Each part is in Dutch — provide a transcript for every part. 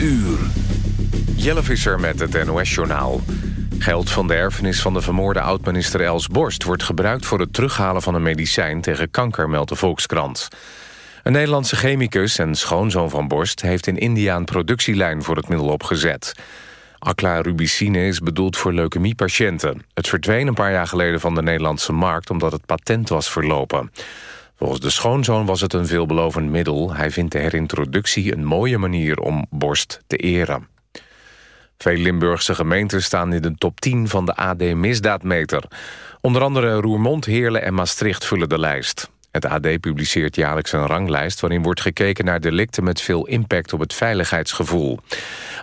uur. Jelle Visser met het NOS-journaal. Geld van de erfenis van de vermoorde oud-minister Els Borst... wordt gebruikt voor het terughalen van een medicijn tegen kanker, meldt de Volkskrant. Een Nederlandse chemicus en schoonzoon van Borst... heeft in India een productielijn voor het middel opgezet. Aclarubicine is bedoeld voor leukemiepatiënten. Het verdween een paar jaar geleden van de Nederlandse markt... omdat het patent was verlopen. Volgens de schoonzoon was het een veelbelovend middel. Hij vindt de herintroductie een mooie manier om borst te eren. Veel Limburgse gemeenten staan in de top 10 van de AD Misdaadmeter. Onder andere Roermond, Heerlen en Maastricht vullen de lijst. Het AD publiceert jaarlijks een ranglijst... waarin wordt gekeken naar delicten met veel impact op het veiligheidsgevoel.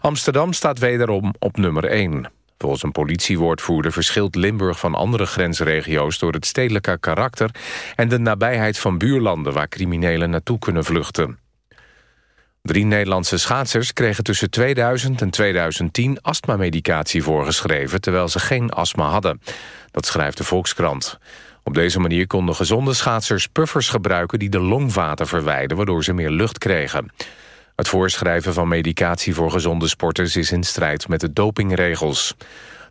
Amsterdam staat wederom op nummer 1. Volgens een politiewoordvoerder verschilt Limburg van andere grensregio's... door het stedelijke karakter en de nabijheid van buurlanden... waar criminelen naartoe kunnen vluchten. Drie Nederlandse schaatsers kregen tussen 2000 en 2010 astmamedicatie voorgeschreven... terwijl ze geen astma hadden. Dat schrijft de Volkskrant. Op deze manier konden gezonde schaatsers puffers gebruiken... die de longvaten verwijden, waardoor ze meer lucht kregen. Het voorschrijven van medicatie voor gezonde sporters is in strijd met de dopingregels.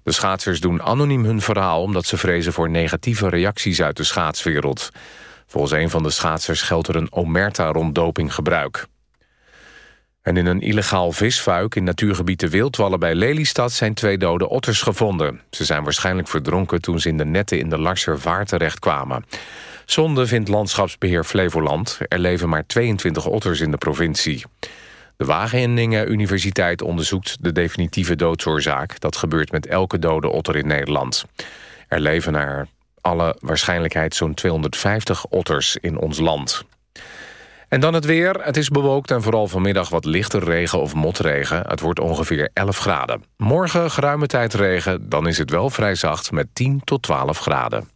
De schaatsers doen anoniem hun verhaal omdat ze vrezen voor negatieve reacties uit de schaatswereld. Volgens een van de schaatsers geldt er een omerta rond dopinggebruik. En in een illegaal visfuik in natuurgebied de Wildwallen bij Lelystad zijn twee dode otters gevonden. Ze zijn waarschijnlijk verdronken toen ze in de netten in de Larser Vaart terechtkwamen. Zonde vindt landschapsbeheer Flevoland. Er leven maar 22 otters in de provincie. De Wageningen Universiteit onderzoekt de definitieve doodsoorzaak. Dat gebeurt met elke dode otter in Nederland. Er leven naar alle waarschijnlijkheid zo'n 250 otters in ons land. En dan het weer. Het is bewolkt en vooral vanmiddag wat lichte regen of motregen. Het wordt ongeveer 11 graden. Morgen geruime tijd regen, dan is het wel vrij zacht met 10 tot 12 graden.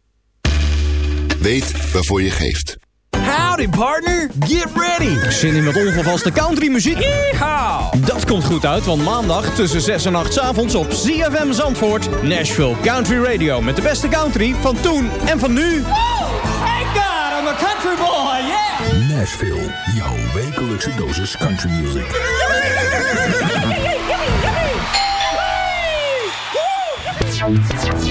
Weet waarvoor je geeft. Howdy partner, get ready! Zin in met onvervaste country muziek? Dat komt goed uit, want maandag tussen 6 en 8 s avonds op CFM Zandvoort... Nashville Country Radio met de beste country van toen en van nu. Oh, Thank God, I'm a country boy, yeah! Nashville, jouw wekelijkse dosis country music. Yippie, yippie, yippie,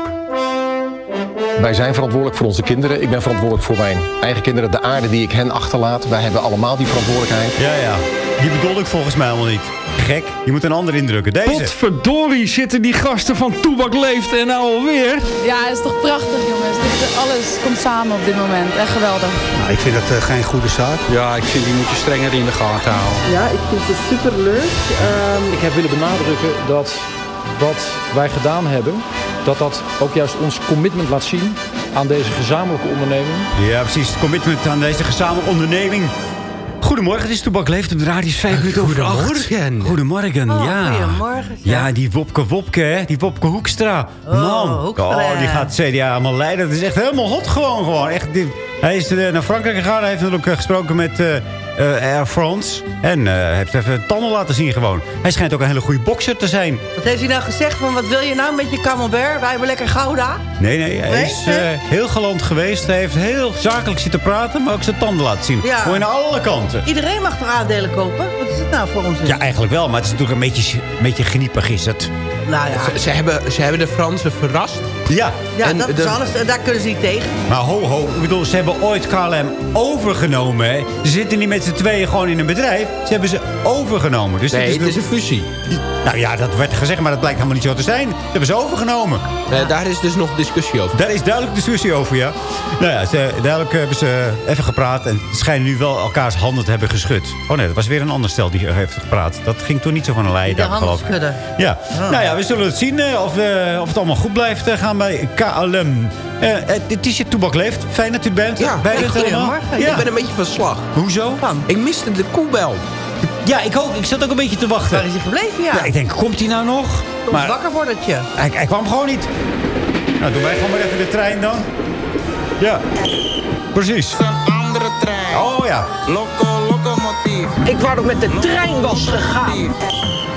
Wij zijn verantwoordelijk voor onze kinderen. Ik ben verantwoordelijk voor mijn eigen kinderen. De aarde die ik hen achterlaat. Wij hebben allemaal die verantwoordelijkheid. Ja, ja. Die bedoel ik volgens mij helemaal niet. Gek, je moet een ander indrukken. Deze. Potverdorie zitten die gasten van Toebak Leeft en nou alweer. Ja, het is toch prachtig jongens. Dit, alles komt samen op dit moment. Echt geweldig. Nou, ik vind dat uh, geen goede zaak. Ja, ik vind die moet je strenger in de gaten houden. Ja, ik vind het superleuk. Um... Ik heb willen benadrukken dat wat wij gedaan hebben... dat dat ook juist ons commitment laat zien aan deze gezamenlijke onderneming. Ja, precies. Het commitment aan deze gezamenlijke onderneming. Goedemorgen, het is Toebak Leeft op de radio. Vijf minuten over acht. Goedemorgen. Goedemorgen, oh, ja. Goedemorgen. Ja, die Wopke Wopke, hè. Die Wopke Hoekstra. Oh, Man. Hoekstra. Oh, die gaat CDA allemaal leiden. Dat is echt helemaal hot gewoon. gewoon. Echt, die, hij is uh, naar Frankrijk gegaan. Hij heeft natuurlijk uh, gesproken met uh, Air France. En heeft even tanden laten zien gewoon. Hij schijnt ook een hele goede bokser te zijn. Wat heeft hij nou gezegd? Van, wat wil je nou met je camembert? Wij hebben lekker Gouda. Nee, nee. Hij nee? is heel galant geweest. Hij heeft heel zakelijk zitten praten. Maar ook zijn tanden laten zien. Ja. Gewoon aan alle kanten. Iedereen mag toch aandelen kopen? Wat is het nou voor ons? Ja, eigenlijk wel. Maar het is natuurlijk een beetje, een beetje geniepig is het. Nou ja. Ze, ze, hebben, ze hebben de Fransen verrast. Ja. Ja, en dat de, is alles, daar kunnen ze niet tegen. Maar ho, ho. Ik bedoel, ze hebben ooit KLM overgenomen. Hè. Ze zitten niet met z'n tweeën gewoon in een bedrijf. Ze hebben ze overgenomen. Dus nee, het is, het is een fusie. Nou ja, dat werd gezegd, maar dat blijkt helemaal niet zo te zijn. Ze hebben ze overgenomen. Nee, daar is dus nog discussie over. Daar is duidelijk discussie over, ja. Nou ja, ze, duidelijk hebben ze even gepraat. En schijnen nu wel elkaars handen te hebben geschud. Oh nee, dat was weer een ander stel die heeft gepraat. Dat ging toen niet zo van een lei. De handen schudden. Ja. Oh. Nou ja, we zullen het zien uh, of, uh, of het allemaal goed blijft uh, gaan bij KLM. het is je toebak leeft. Fijn dat u bent. Ja, bij goedemorgen. Ja. Ik ben een beetje van slag. Hoezo? Ik miste de koebel. Ja, ik ook. Ik zat ook een beetje te wachten. Waar is hij gebleven, ja? ja ik denk, komt hij nou nog? Kom maar wakker voor dat je. Hij, hij kwam gewoon niet. Nou, doen wij gewoon maar even de trein dan. Ja, precies. Een andere trein. Oh ja. Loco, locomotief. Ik wou dat met de trein was gegaan.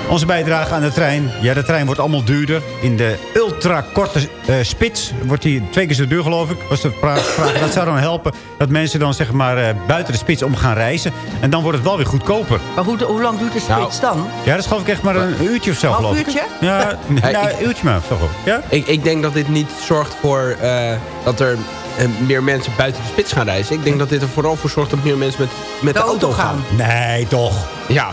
Onze bijdrage aan de trein. Ja, de trein wordt allemaal duurder. In de ultrakorte uh, spits wordt die twee keer zo duur, geloof ik. Was de vraag. Dat zou dan helpen dat mensen dan zeg maar uh, buiten de spits om gaan reizen. En dan wordt het wel weer goedkoper. Maar hoe, hoe lang duurt de spits nou, dan? Ja, dat is geloof ik echt maar een uurtje of zo, Half geloof ik. uurtje? Ja, hey, nou, ik, een uurtje maar. Toch ja? ik, ik denk dat dit niet zorgt voor uh, dat er meer mensen buiten de spits gaan reizen. Ik denk dat dit er vooral voor zorgt dat meer mensen met, met de, de auto, auto gaan. gaan. Nee, toch? Ja.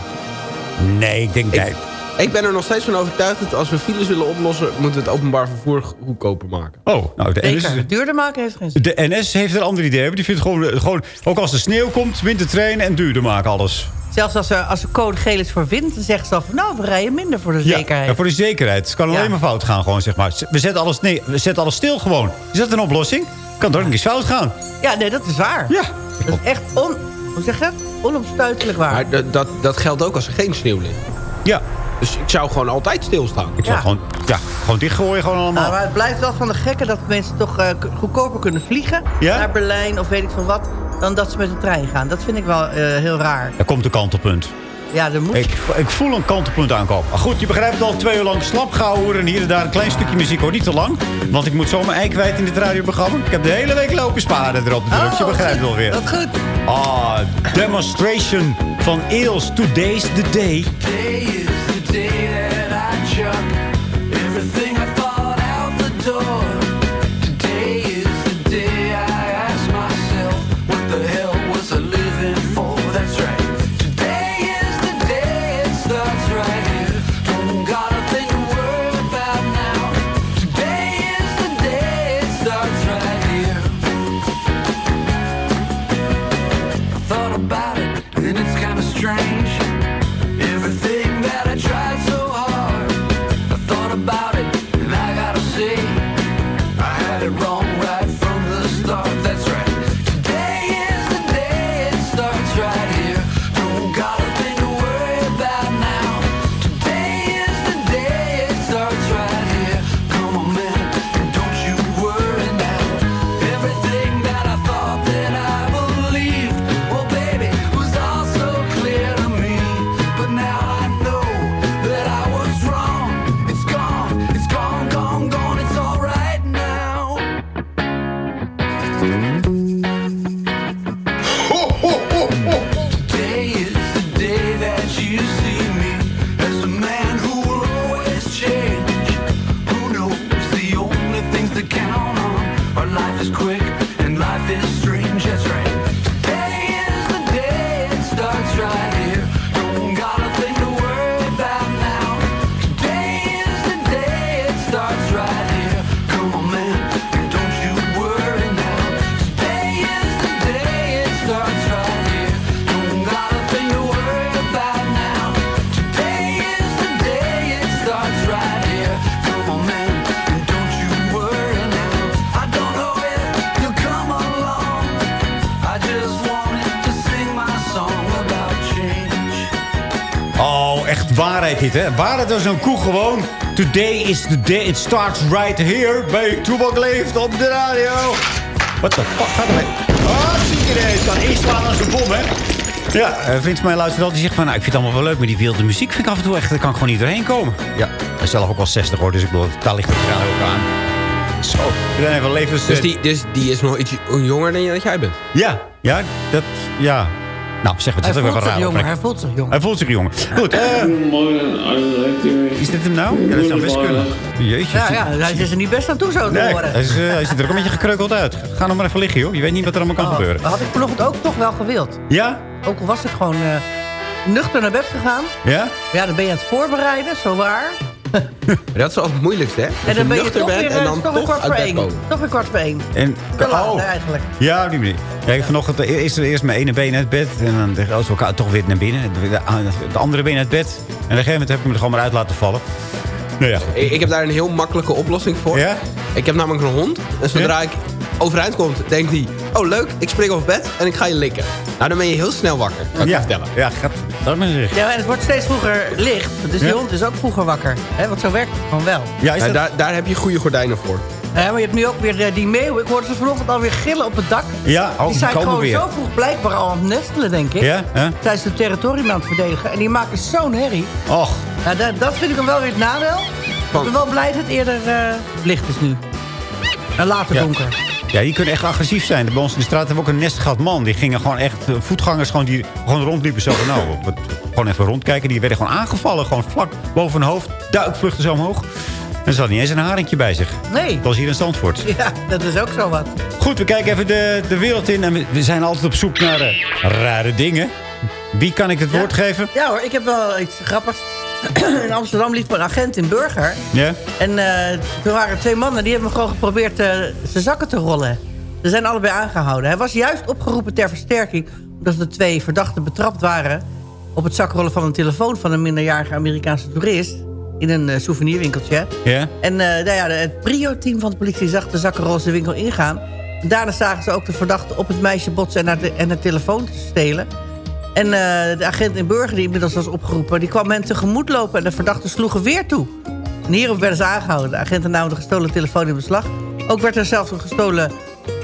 Nee, ik denk... Ik, nee. Ik ben er nog steeds van overtuigd dat als we files willen oplossen... moeten we het openbaar vervoer goedkoper maken. Oh, nou, de NS... Zeker, duurder maken heeft geen zin. De NS heeft een ander idee. Die vindt gewoon, gewoon, ook als er sneeuw komt, minder trainen en duurder maken alles. Zelfs als er, als er code geel is voor wind, dan zeggen ze dan van... nou, we rijden minder voor de ja, zekerheid. Ja, voor de zekerheid. Het kan alleen Ja. maar fout gaan, gewoon, zeg maar. We zetten alles, nee, we zetten alles stil gewoon. Is dat een oplossing? Kan toch ook eens fout gaan? Ja, nee, dat is waar. Ja. Dat is echt on... Hoe zeg je dat? Onomstuitelijk waar. Maar dat, dat, dat geldt ook als er geen sneeuw ligt. Ja. Dus ik zou gewoon altijd stilstaan. Ik zou Ja. gewoon, ja, gewoon dichtgooien gewoon allemaal. Nou, maar het blijft wel van de gekken dat mensen toch eh, goedkoper kunnen vliegen... Ja? naar Berlijn of weet ik van wat... dan dat ze met de trein gaan. Dat vind ik wel eh, heel raar. Er komt een kantelpunt. Ja, er moet... Ik, ik voel een kantelpunt aankomen. Maar goed, je begrijpt het al twee uur lang slap. En hier en daar een klein stukje muziek hoor. Niet te lang. Want ik moet zo mijn ei kwijt in dit radioprogramma. Ik heb de hele week lopen sparen erop natuurlijk. je Oh, begrijpt het wel weer. Dat goed. Ah, Demonstration van Eels. Today's the day. Today is the day dit, hè? Waarheid was een koe gewoon. Today is the day it starts right here bij Toebak Leeft op de radio. What the fuck gaat er mee? Oh, zie je het kan inslaan als een bom, hè? Ja, een vriend van mij luistert altijd. Die zegt van, nou, ik vind het allemaal wel leuk, maar die wilde muziek vind ik af en toe echt, daar kan ik gewoon niet doorheen komen. Ja, hij is zelf ook wel 60 hoor, dus ik bedoel, daar ligt het radio ook aan. Zo, we zijn even levens... Dus die, dus die is nog iets jonger dan jij bent? Ja, ja, dat, ja. Nou, zeg maar, Hij het is raar. jonger, hij voelt zich jonger. Hij voelt zich jonger. Goed, eh... Is dit hem nou? Ja, dat zou best kunnen. Jeetje. Ja, ja, hij is er niet best aan toe zo te Nee, horen. hij, is, hij ziet er ook een beetje gekreukeld uit. Ga nog maar even liggen, joh. Je weet niet wat er allemaal kan Oh, gebeuren. Dat had ik vanochtend ook toch wel gewild. Ja? Ook al was ik gewoon eh, nuchter naar bed gegaan. Ja? Ja, dan ben je aan het voorbereiden, zo waar. Dat is al het moeilijkste, hè? En dan ben je nuchter toch bent weer, en eh, dan toch weer toch kwart voor bed één. Toch weer kwart voor één. En, Te laat oh. eigenlijk. Ja, op die manier. Ja, vanochtend eh, eerst, eerst mijn ene been uit bed. En dan dacht ik, oh, ik toch weer naar binnen. De, de andere been uit bed. En op een gegeven moment heb ik me er gewoon maar uit laten vallen. Nou ja, Ik, ik heb daar een heel makkelijke oplossing voor. Ja? Ik heb namelijk een hond. En zodra ik overeind komt, denkt hij... Oh, leuk, ik spring op bed en ik ga je likken. Nou, dan ben je heel snel wakker, kan ik je ja, vertellen. ja, gaat dat maar zeggen. Ja, en het wordt steeds vroeger licht. Dus die Ja? hond is ook vroeger wakker. Hè, want zo werkt het gewoon wel. Ja, is dat... daar, daar heb je goede gordijnen voor. Ja, maar je hebt nu ook weer eh, die meeuwen. Ik hoorde ze vanochtend alweer gillen op het dak. Ja, oh, die zijn komen gewoon weer. zo vroeg blijkbaar al aan het nestelen, denk ik. Ja, ja. Tijdens het territorium aan het verdedigen. En die maken zo'n herrie. Och, Ja, dat, dat vind ik dan wel weer het nadeel. Ik ben wel blij dat het eerder eh, licht is nu. En later donker. Ja, die kunnen echt agressief zijn. Bij ons in de straat hebben we ook een nest gehad man. Die gingen gewoon echt, eh, voetgangers gewoon, die gewoon rondliepen zo van, nou, gewoon even rondkijken. Die werden gewoon aangevallen, gewoon vlak boven hun hoofd. Duikvluchten zo omhoog. En ze hadden niet eens een haringje bij zich. Nee. Dat was hier in Zandvoort. Ja, dat is ook zo wat. Goed, we kijken even de, de wereld in. En we, we zijn altijd op zoek naar eh, rare dingen. Wie kan ik het woord geven? Ja hoor, ik heb wel iets grappigs. In Amsterdam liep een agent in Burger. Ja? En eh er waren twee mannen die hebben gewoon geprobeerd eh, zijn zakken te rollen. Ze zijn allebei aangehouden. Hij was juist opgeroepen ter versterking... omdat de twee verdachten betrapt waren... op het zakrollen van een telefoon van een minderjarige Amerikaanse toerist... in een eh, souvenirwinkeltje. Ja? En nou ja, het prio-team van de politie zag de zakkenrollers de winkel ingaan. Daarna zagen ze ook de verdachte op het meisje botsen en haar, de, en haar telefoon stelen. En eh, de agent in Burger, die inmiddels was opgeroepen... die kwam hen tegemoet lopen en de verdachten sloegen weer toe. En hierop werden ze aangehouden. De agenten namen de gestolen telefoon in beslag. Ook werd er zelfs een gestolen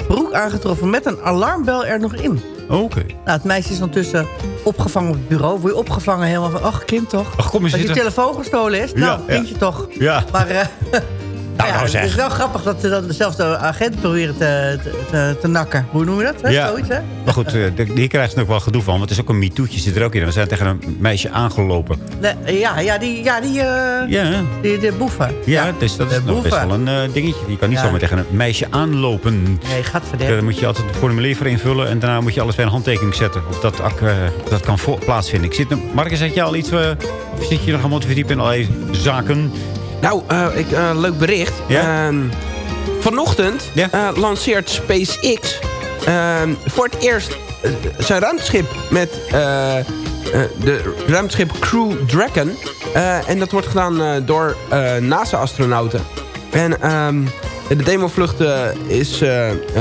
broek aangetroffen... met een alarmbel er nog in. Oké. Nou, het meisje is ondertussen opgevangen op het bureau. Word je opgevangen helemaal van... ach, kind toch? Ach, kom eens Dat je telefoon gestolen is? Ja, nou, ja. kindje toch? Ja. Maar eh, Nou, ja, nou het is wel grappig dat ze dan zelfs de agent proberen te, te, te, nakken. Hoe noem je dat? Hè? Ja. Zoiets, hè? Maar goed, eh, hier krijgen ze nog wel gedoe van. Want het is ook een MeToo'tje zit er ook in. We zijn tegen een meisje aangelopen. Ja, ja, die, ja, die, eh, Ja, die, de boeven. ja, dus dat is nog best wel een eh, dingetje. Je kan niet zomaar tegen een meisje aanlopen. Nee, gaat verder. dan moet je altijd het formulier voor invullen. En daarna moet je alles bij een handtekening zetten. Of dat, eh, dat kan plaatsvinden. Ik zit, Marcus, had je al iets... eh, of zit je nog helemaal te verdiepen in allerlei zaken? Nou, eh, ik, eh, leuk bericht. Ja? Ehm, vanochtend Ja? eh, lanceert SpaceX ehm, voor het eerst zijn ruimteschip met de ruimteschip Crew Dragon. En dat wordt gedaan door NASA-astronauten. En ehm, de demovlucht is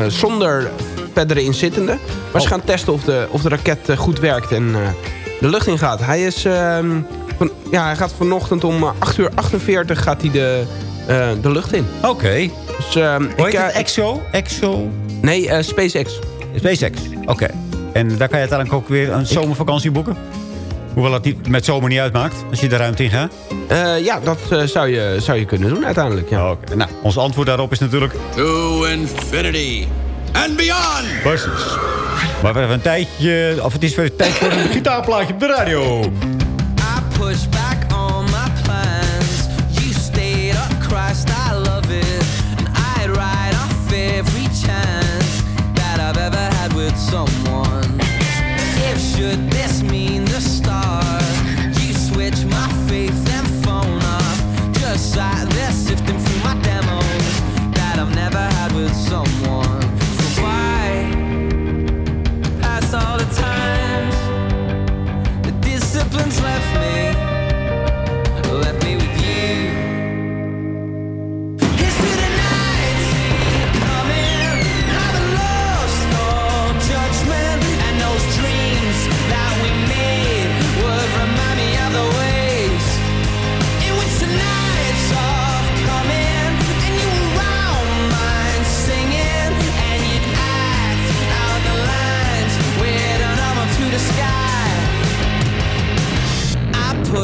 zonder verdere inzittenden. Maar ze Oh. gaan testen of de, of de raket goed werkt en de lucht in gaat. Hij, is, van, ja, hij gaat vanochtend om eh, 8 uur 48 gaat hij de, eh, de lucht in. Oké. Dus, ehm, Hoe heet ik, het? eh, Exo? Exo? Nee, eh, SpaceX. SpaceX. Oké. En daar kan je uiteindelijk ook weer een zomervakantie boeken? Hoewel het niet, met zomer niet uitmaakt, als je de ruimte in gaat. Eh, ja, dat eh, zou, je, zou je kunnen doen uiteindelijk. Ja. Oké. Nou, ons antwoord daarop is natuurlijk... To infinity and beyond. Precies. Maar we hebben een tijdje... Of het is weer tijd voor een gitaarplaatje op de radio. Push back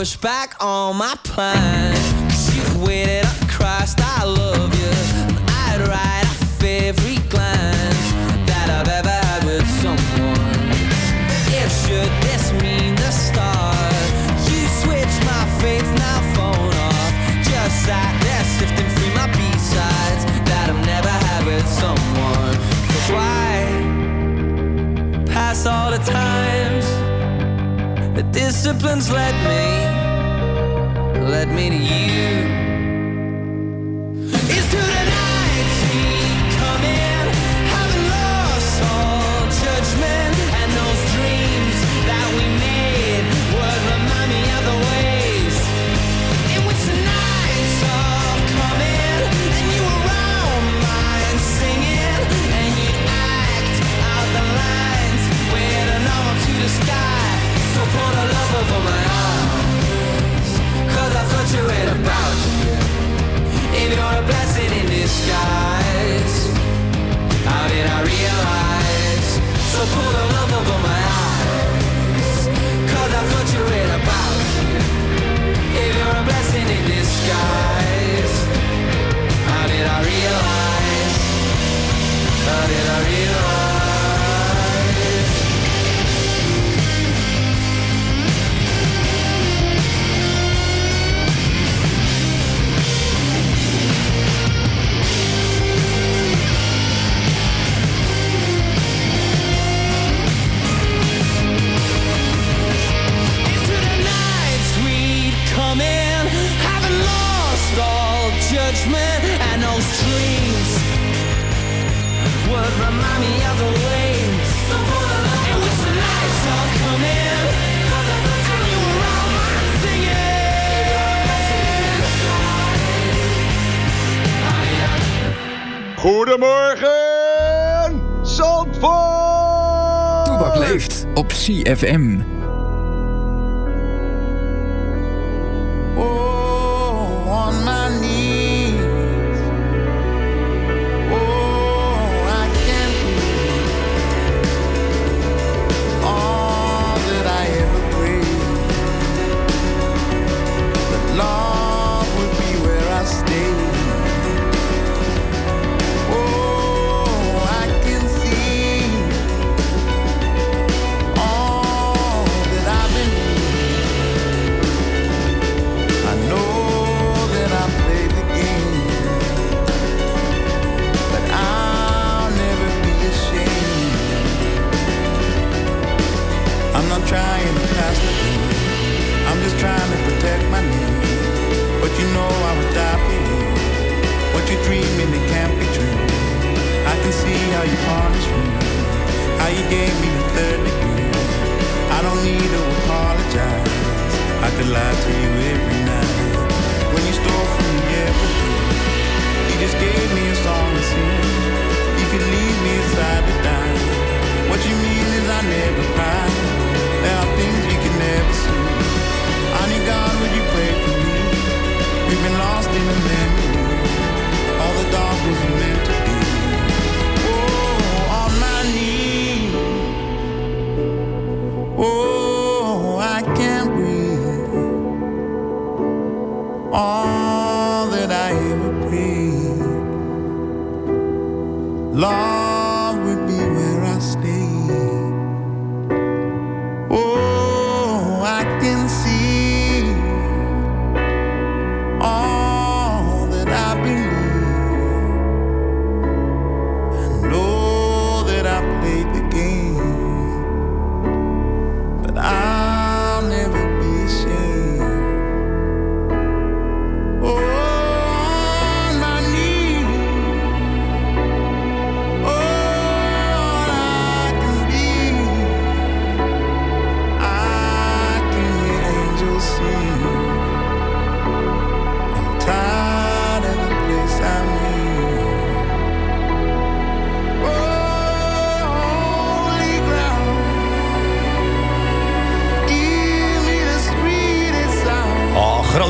push back on my plans. You've waited up, Christ, I love you. And I'd ride off every glance that I've ever had with someone. If should this mean the start, you switch my faith, now phone off. Just sat there sifting through my B-sides that I've never had with someone. Cause why? Pass all the times. The discipline's led me led me to you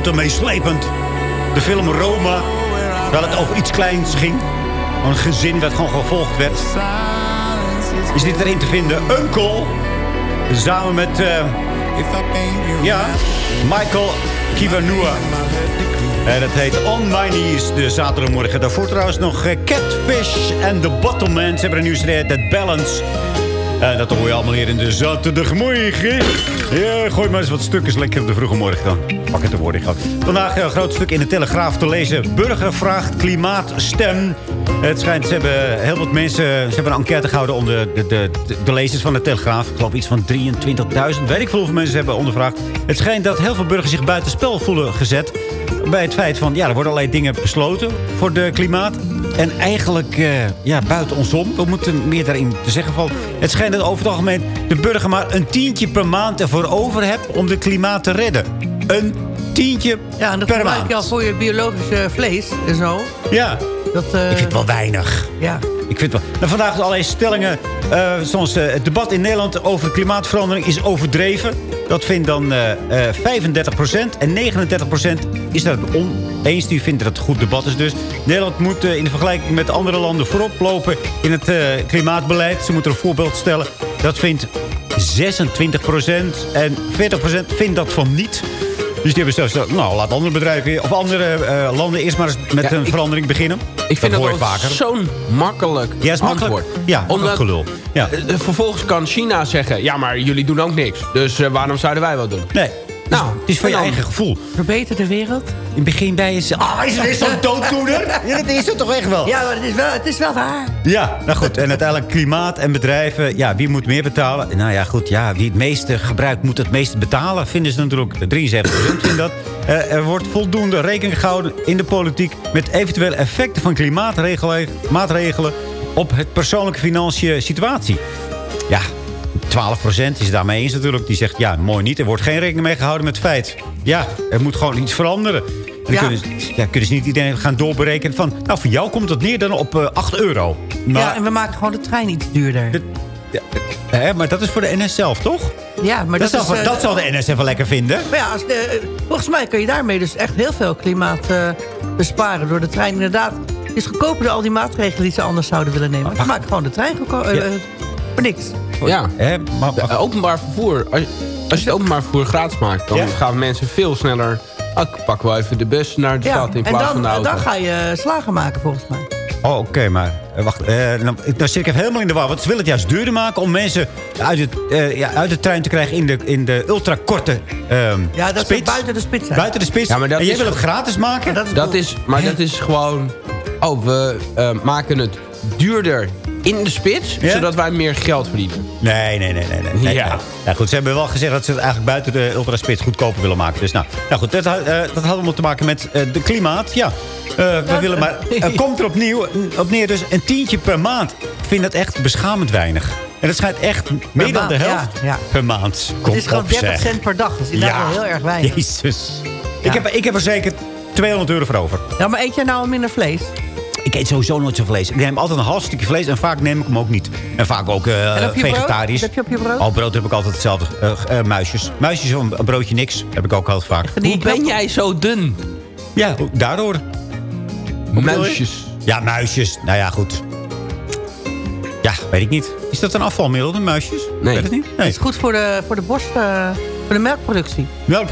auto meeslepend. De film Roma, terwijl het over iets kleins ging. Een gezin dat gewoon gevolgd werd. Is dit erin te vinden? Uncle. Samen met... eh, ja, Michael Kivanua. En dat heet On My Knees, de zaterdagmorgen. Daarvoor trouwens nog eh, Catfish en The Bottlemen. Ze hebben een nieuwe CD, That Balance. Dat hoor je allemaal hier in de zaterdagmorgen. Ja, gooi maar eens wat stukjes lekker op de vroege morgen dan. Pak het de woorden gehad. Vandaag een groot stuk in de Telegraaf te lezen. Burger vraagt klimaatstem. Het schijnt, ze hebben heel wat mensen... Ze hebben een enquête gehouden onder de, de, de, de lezers van de Telegraaf. Ik geloof iets van 23.000. Weet ik veel hoeveel mensen ze hebben ondervraagd. Het schijnt dat heel veel burgers zich buitenspel voelen gezet. Bij het feit van, ja, er worden allerlei dingen besloten voor de klimaat. En eigenlijk eh, ja, buiten ons om. We moeten meer daarin te zeggen van... Het schijnt dat over het algemeen de burger maar een tientje per maand ervoor over hebt... om de klimaat te redden. Een tientje Ja, en dat per maand. je al voor je biologische vlees en zo. Ja, Dat, eh, ik vind het wel weinig. Ja. Ik vind wel. Nou, vandaag allerlei stellingen. eh, zoals eh, het debat in Nederland over klimaatverandering is overdreven. Dat vindt dan eh eh 35% En 39% is daar het oneens. Die vindt dat het een goed debat is dus. Nederland moet in vergelijking met andere landen voorop lopen in het klimaatbeleid. Ze moeten een voorbeeld stellen. Dat vindt 26% En 40% vindt dat van niet. Dus die hebben zelfs gezegd, nou, laat andere bedrijven of andere eh, landen eerst maar eens met Ja, een ik- verandering beginnen. Ik vind dat, vaker. zo'n makkelijk Ja, is makkelijk. antwoord. Ja, Omdat, dat gelul. Ja. eh, vervolgens kan China zeggen... ja, maar jullie doen ook niks. Dus eh, waarom zouden wij wat doen? Nee. Nou, Het is voor je eigen gevoel. Verbeter de wereld. In het begin bij jezelf. Ah, is er zo'n dooddoener? Ja, dat is het toch echt wel? Ja, maar het is wel, het is wel waar. Ja, nou goed. En uiteindelijk klimaat en bedrijven. Ja, wie moet meer betalen? Nou ja, goed. Ja, wie het meeste gebruikt moet het meeste betalen. Vinden ze natuurlijk. 73% vinden dat. Eh, er wordt voldoende rekening gehouden in de politiek... met eventuele effecten van klimaatmaatregelen... op het persoonlijke financiële situatie. Ja, 12% is daarmee eens natuurlijk. Die zegt, ja, mooi niet. Er wordt geen rekening mee gehouden met het feit. Ja, er moet gewoon iets veranderen. En dan Ja. kunnen, ze, ja, kunnen ze niet iedereen gaan doorberekenen van... nou, voor jou komt het neer dan op eh 8 euro. Maar, Ja, en we maken gewoon de trein iets duurder. ja, hè, maar dat is voor de NS zelf, toch? Ja, maar dat, dat, zal, is... eh, dat zal de NS even lekker vinden. Maar ja, als de, volgens mij kun je daarmee dus echt heel veel klimaat eh, besparen. Door de trein inderdaad... Is goedkoper dan al die maatregelen die ze anders zouden willen nemen. Ze maken gewoon de trein goedkoper. Ja. eh, voor. Ja. Hè, maar, Eh, openbaar vervoer. Als, als je het openbaar vervoer gratis maakt... dan Ja. gaan mensen veel sneller... Ah, ik pak wel even de bus naar de Ja, stad in en plaats dan, van de auto. dan ga je slagen maken volgens mij. Oh, oké, maar eh, wacht. eh, dan, dan zit ik even helemaal in de war. Want ze willen het juist duurder maken om mensen uit, het, eh, ja, uit de trein te krijgen in de, in de ultrakorte ehm Ja, dat spits. ze buiten de spits. Buiten de spits. Ja, maar dat en jij is- wil het gratis maken? dat is Dat is, maar dat is gewoon... Oh, we eh, maken het duurder in de spits... Ja? zodat wij meer geld verdienen. Nee, nee, nee, nee. nee. nee. Ja. ja. goed, ze hebben wel gezegd dat ze het eigenlijk buiten de ultraspits goedkoper willen maken. Dus nou, nou goed, dat, eh, dat had allemaal te maken met eh de klimaat. Ja, Eh, we willen maar... Het komt er opnieuw, op neer, dus een tientje per maand. Ik vind dat echt beschamend weinig. En dat schijnt echt meer dan de helft ja, ja. per maand. Kom Het is gewoon op, 30 zeg. cent per dag. Dat is inderdaad Ja. wel heel erg weinig. Jezus. Ik, heb, ik heb er zeker 200 euro voor over. Ja, maar eet jij nou minder vlees? Ik eet sowieso nooit zo vlees. Ik neem altijd een half stukje vlees en vaak neem ik hem ook niet. En vaak ook eh, En op je brood? vegetarisch. Wat heb je op je brood? Al brood heb ik altijd hetzelfde. Eh, eh, muisjes. Muisjes of een, broodje niks. Heb ik ook altijd vaak. Hoe ben jij zo dun? Ja, daardoor. Muisjes. Ja, muisjes. Nou ja, goed. Ja, weet ik niet. Is dat een afvalmiddel, de muisjes? Nee. Weet het niet? Het Nee. is goed voor de, voor de borst, eh, voor de melkproductie. Melk.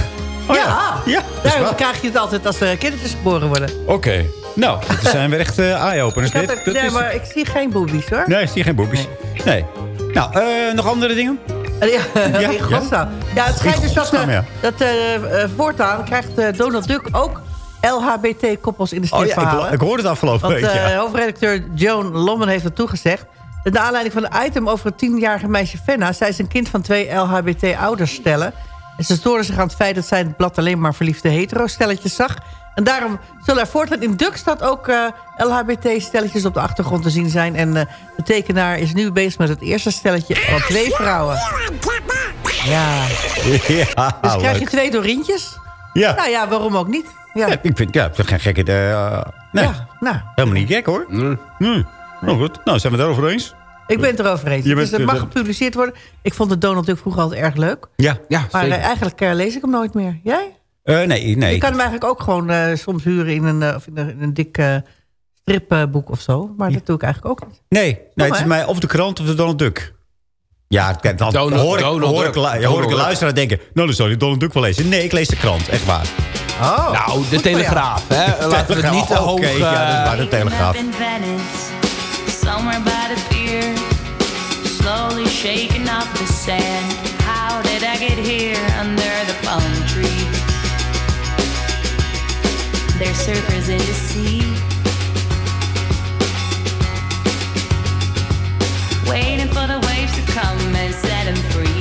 Oh ja. ja, Ja, Daarom krijg je het altijd als er kindertjes geboren worden. Oké. Nou, dit zijn weer echt eh eye-openers. Ik het- Dat nee, is- maar ik zie geen boobies hoor. Nee, zie je geen boepjes. Nee. Nou, eh, nog andere dingen? Ja, Ja, in godsnaam. Ja, het schijnt dus dat, eh, dat voortaan krijgt Donald Duck ook LHBT-koppels in de Oh ja, ik, ik hoorde het afgelopen Want week. ja. hoofdredacteur Joan Lommen heeft het toegezegd. De aanleiding van een item over het tienjarige meisje Fenna... zij is een kind van twee LHBT-ouders stellen. En ze storen zich aan het feit dat zij in het blad alleen maar verliefde hetero-stelletjes zag. En daarom zullen er voortaan in Dukstad ook eh, LHBT-stelletjes op de achtergrond te zien zijn. En eh, de tekenaar is nu bezig met het eerste stelletje van twee vrouwen. Ja. ja, Dus krijg je twee Dorientjes? Ja. Nou ja, waarom ook niet? Ja, Ja, ik vind ja, het is geen gekke... eh, nee, ja nou, helemaal niet gek hoor. Nee. Nou goed, nou zijn we het erover eens. ik ben het erover eens. Dus het mag gepubliceerd worden. Ik vond de Donald Duck vroeger altijd erg leuk. Ja, Ja, Maar zeker. eigenlijk lees ik hem nooit meer. Jij? Eh, nee, nee. Je kan hem eigenlijk ook gewoon eh, soms huren in een, eh, in een, in een dik eh, stripboek of zo. Maar dat doe ik eigenlijk ook niet. Nee, nee het is mij of de krant of de Donald Duck. Ja, dan Donald- hoor ik, Donald hoor ik, hoor ik Duck. luisteraar denken... nou, dan zou je Donald Duck wel lezen. Nee, ik lees de krant, echt waar. Oh, Nou, de Telegraaf, hè? Laten we het niet te Oké, hoog... ja, dat is waar, de Telegraaf. in Venice, somewhere by the pier, slowly shaking off the sand. How did I get here under the Surfers in the sea, waiting for the waves to come and set them free.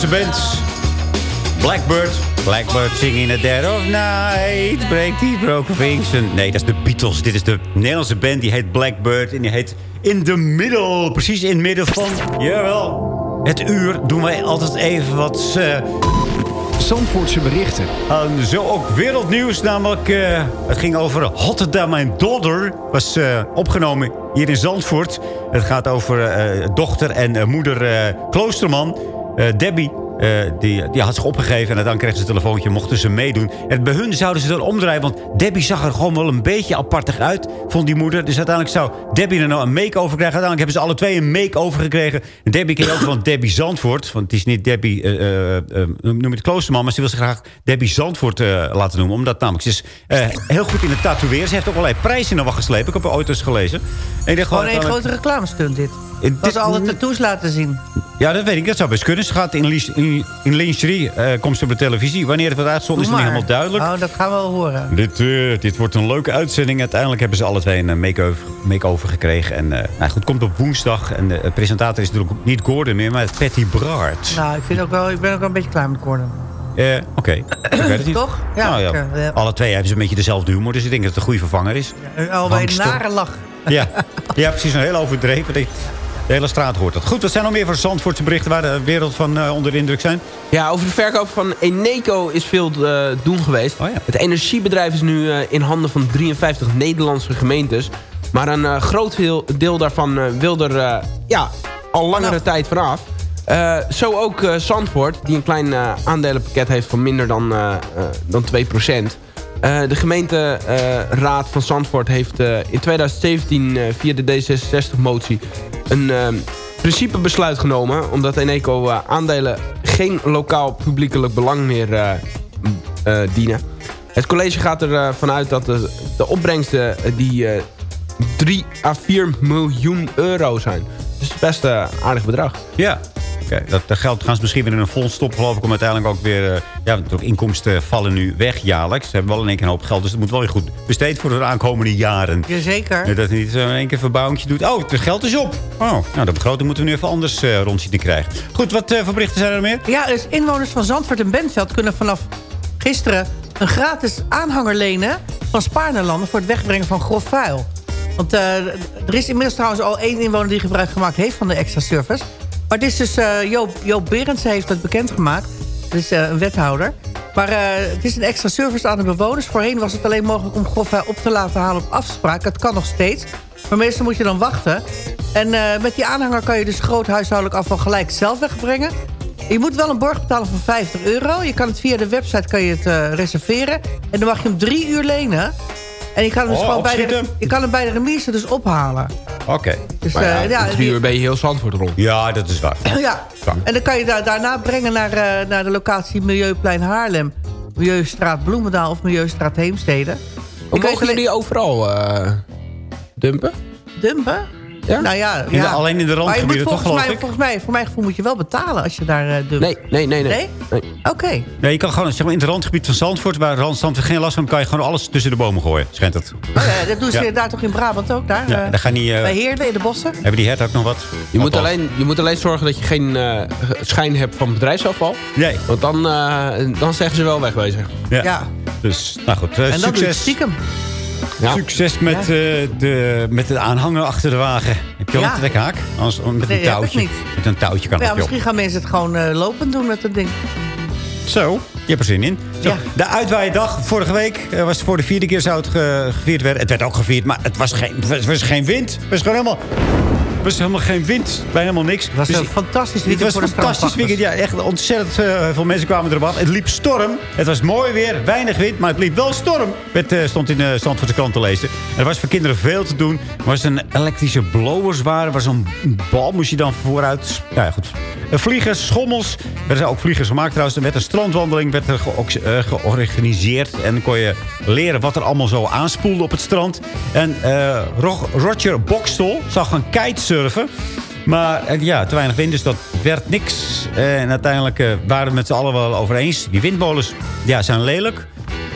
Nederlandse band. Blackbird. Blackbird singing in the dead of night. Break these broken wings. Nee, dat is de Beatles. Dit is de Nederlandse band. Die heet Blackbird. En die heet In the Middle. Precies in het midden van... Jawel. Het uur doen wij altijd even wat... eh Zandvoortse berichten. en zo ook wereldnieuws. Namelijk, eh, het ging over Rotterdam en Dodder. Was eh, opgenomen hier in Zandvoort. Het gaat over dochter en moeder Kloosterman. Eh, Debbie, eh, die, die had zich opgegeven. En dan kreeg ze een telefoontje, mochten ze meedoen. En bij hun zouden ze dan omdraaien. Want Debbie zag er gewoon wel een beetje apartig uit, vond die moeder. Dus uiteindelijk zou Debbie er nou een make-over krijgen. Uiteindelijk hebben ze alle twee een make-over gekregen. En Debbie je ook van Debbie Zandvoort. Want het is niet Debbie, eh, noem het Kloosterman. Maar ze wil zich graag Debbie Zandvoort laten noemen. Omdat namelijk, ze is heel goed in het tatoeëren. Ze heeft ook allerlei prijzen in de wacht geslepen. Ik heb er ooit eens gelezen. En ik dacht Gewoon een grote reclamestunt dit. Dat ze dit- alle tattoos laten zien. Ja, dat weet ik. Dat zou best kunnen. Ze gaat in, in, in lingerie, eh, komt ze op de televisie. Wanneer het wordt uitzonden is niet helemaal duidelijk. Oh, dat gaan we wel horen. Dit, eh, dit wordt een leuke uitzending. Uiteindelijk hebben ze alle twee een eh, make-over make-over gekregen. En nou goed, het komt op woensdag. En de presentator is natuurlijk niet Gordon meer, maar Patty Braart. Nou, ik, vind ook wel, ik ben ook wel een beetje klaar met Gordon. Eh, Oké, ik weet het niet. Toch? Ja, Nou ja. Alle twee hebben ze een beetje dezelfde humor. Dus ik denk dat het een goede vervanger is. Al bij een nare lach. Ja, ja precies. Een heel overdreven. De hele straat hoort dat. Goed, wat zijn nog meer voor Zandvoortse berichten... waar de wereld van eh, onder de indruk zijn? Ja, over de verkoop van Eneco is veel eh, doen geweest. Oh Het energiebedrijf is nu eh, in handen van 53 Nederlandse gemeentes. Maar een groot deel, deel daarvan wil er ja, al langere tijd vanaf. Zo ook Zandvoort, die een klein aandelenpakket heeft van minder dan, dan 2%. Eh, de gemeenteraad van Zandvoort heeft eh, in 2017 eh, via de D66-motie een eh, principebesluit genomen. Omdat Eneco aandelen geen lokaal publiekelijk belang meer dienen. Het college gaat ervan vanuit dat de, de opbrengsten die eh 3 à 4 miljoen euro zijn. Dus best een aardig bedrag. Ja. Oké, dat, dat geld gaan ze misschien weer in een fonds stoppen, geloof ik. Om uiteindelijk ook weer... eh, ja, want inkomsten vallen nu weg jaarlijks. Ze hebben wel in één keer een hoop geld. Dus het moet wel weer goed besteed voor de aankomende jaren. Jazeker. Ja, dat je niet zo in één keer een verbouwingje doet. Oh, het geld is op. Oh, nou, de begroting moeten we nu even anders eh rond zien te krijgen. Goed, wat eh, voor berichten zijn er meer? Ja, dus inwoners van Zandvoort en Bentveld kunnen vanaf gisteren... een gratis aanhanger lenen van Spaarnelanden... voor het wegbrengen van grof vuil. Want eh, er is inmiddels trouwens al één inwoner... die gebruik gemaakt heeft van de extra service. Maar het is dus eh, Joop, Joop Berends heeft dat bekendgemaakt. Dat is eh, een wethouder. Maar eh, het is een extra service aan de bewoners. Voorheen was het alleen mogelijk om grof vuil op te laten halen op afspraak. Dat kan nog steeds. Maar meestal moet je dan wachten. En met die aanhanger kan je dus groot huishoudelijk afval gelijk zelf wegbrengen. Je moet wel een borg betalen van 50 euro. Je kan het via de website kan je het reserveren. En dan mag je hem drie uur lenen. En je kan hem, dus Oh, gewoon bij de, je kan hem bij de remise dus ophalen. Oké. Dus, Maar ja, eh, ja, drie uur ben je heel Zandvoort rond. Ja, dat is waar. ja. En dan kan je daar, daarna brengen naar, eh, naar de locatie Milieuplein Haarlem. Milieustraat Bloemendaal of Milieustraat Heemstede. Hoe mogen jullie overal eh, dumpen? Dumpen? Ja? Nou ja, In de- ja. alleen in de Maar je moet randgebieden toch, volgens mij, ik? volgens mij, voor mijn gevoel moet je wel betalen als je daar eh dumpt. Nee, nee, nee. nee. Nee? Oké. Ja, je kan gewoon zeg maar, in het randgebied van Zandvoort... waar Randstandvoort geen last van kan je gewoon alles tussen de bomen gooien. Schijnt het. Oh ja, dat doen ze Ja. daar toch in Brabant ook? Daar, Ja, eh, daar gaan die, eh, bij Heerlen in de bossen? Hebben die hert ook nog wat? Je moet, alleen, je moet alleen zorgen dat je geen eh, schijn hebt van bedrijfsafval. Nee. Want dan, eh, dan zeggen ze wel wegwezen. Ja. Ja. Dus, nou goed. En dat doe je succes. stiekem. Ja. Succes met, eh, de, met het aanhanger achter de wagen. Heb je al Ja. een trekhaak? Anders, met Nee, een touwtje. niet. Met een touwtje kan joh. misschien gaan mensen het gewoon eh, lopend doen met dat ding. Zo, je hebt er zin in. Zo. De uitwaaidag vorige week eh, was voor de vierde keer zou het ge- gevierd werden. Het werd ook gevierd, maar het was geen, het was, was geen wind. Het was gewoon helemaal... Het was helemaal geen wind. Bij helemaal niks. Het was Dus een fantastisch Het weekend was voor een de fantastisch weekend. Ja, echt ontzettend eh, veel mensen kwamen erop af. Het liep storm. Het was mooi weer, weinig wind, maar het liep wel storm. Het eh, stond in de Zandvoortse krant te lezen. Er was voor kinderen veel te doen. Er was een elektrische blowerswaar. Er was een bal, moest je dan vooruit... Ja, ja, goed. Eh, Vliegers, schommels. Er zijn ook vliegers gemaakt trouwens. Er werd een strandwandeling werd er ge- eh, georganiseerd. En dan kon je leren wat er allemaal zo aanspoelde op het strand. En eh, Ro- Roger Bokstel zag gaan Maar eh, ja, te weinig wind, dus dat werd niks. Eh, en uiteindelijk eh, waren we het met z'n allen wel over eens. Die windmolens ja, zijn lelijk.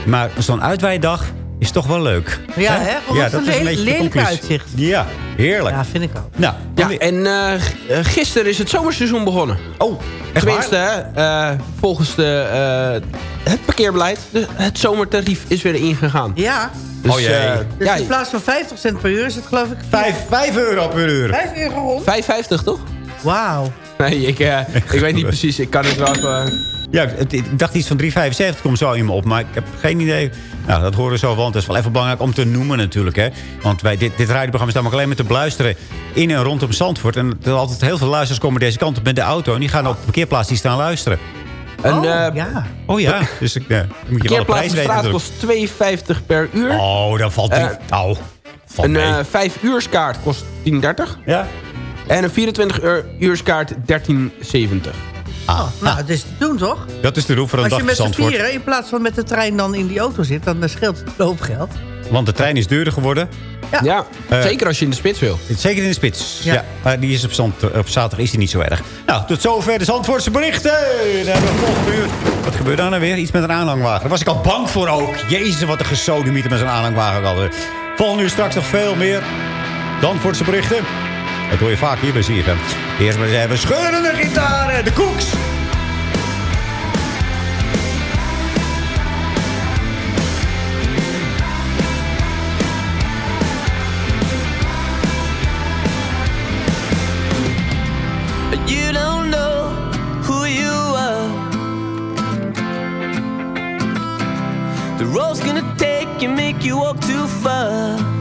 Maar zo'n uitwaaidag is toch wel leuk. Ja, hè? Want wat een le- beetje de lelijk conclusie. uitzicht. Ja, heerlijk. Ja, vind ik ook. Nou, Ja, en eh, eh, gisteren is het zomerseizoen begonnen. Oh, echt Tenminste, hè, eh, volgens de, eh, het parkeerbeleid. De, het zomertarief is weer ingegaan. Ja. Dus, Oh jee. eh, Dus ja, in plaats van 50 cent per uur is het geloof ik... Vijf, vijf euro per uur. 5 euro rond? 5,50 toch? Wauw. Nee, ik, eh, ik weet niet precies. Ik kan het wel. Ja, ik dacht iets van 3,75 komt zo in me op. Maar ik heb geen idee. Nou, dat horen we zo wel. Het is wel even belangrijk om te noemen natuurlijk. Hè. Want wij, dit, dit radioprogramma staan ook alleen maar te beluisteren in en rondom Zandvoort. En er zijn altijd heel veel luisteraars komen deze kant op met de auto. En die gaan op de parkeerplaats die staan luisteren. Een oh, eh, ja. Oh ja, dus ik, ja, moet je wel de prijs weten kost 2,50 per uur. Oh, dan valt die... Eh, nou, valt Een mee. eh 5 uurskaart kost 10,30. ja? En een 24 uur, uurskaart 13,70. Ah, Nou, het is te doen toch? dat is de roep voor een Als dag je met z'n vieren in plaats van met de trein dan in die auto zit... dan eh, scheelt het een hoop geld. Want de trein is duurder geworden. Ja, Eh, zeker als je in de spits wil. Zeker in de spits. Ja. Ja. maar die is op, zand, op zaterdag is die niet zo erg. Nou, tot zover de Zandvoortse berichten. Dan hebben we volgende uur. Wat gebeurt daar nou weer? Iets met een aanhangwagen. Daar was ik al bang voor ook. Jezus, wat een gesodemieter met zo'n aanhangwagen alweer. Volgende uur straks nog veel meer. Zandvoortse berichten. Dat hoor je vaak hier bij ZFM. Eerst maar eens even scheurende gitaren. De koeks. The road's gonna take you, make you walk too far.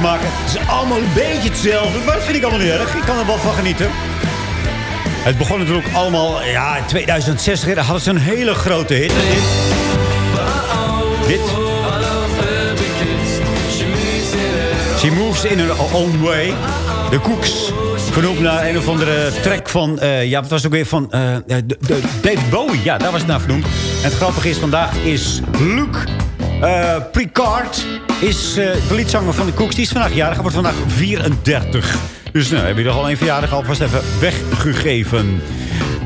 Maken. Het is allemaal een beetje hetzelfde, maar dat vind ik allemaal niet erg. Ik kan er wel van genieten. Het begon natuurlijk allemaal, ja, in 2006 hadden ze een hele grote hit. Dit. She moves in her own way. De Cooks. Genoemd naar een of andere track van... eh, ja, wat was het ook weer van... eh, de, de- David Bowie. Ja, daar was het naar vernoemd. En het grappige is, vandaag is Luke eh Picard... is eh, de liedzanger van de Cooks. Die is vandaag jarig. Hij wordt vandaag 34. Dus nou, heb je er al een verjaardag alvast even weggegeven.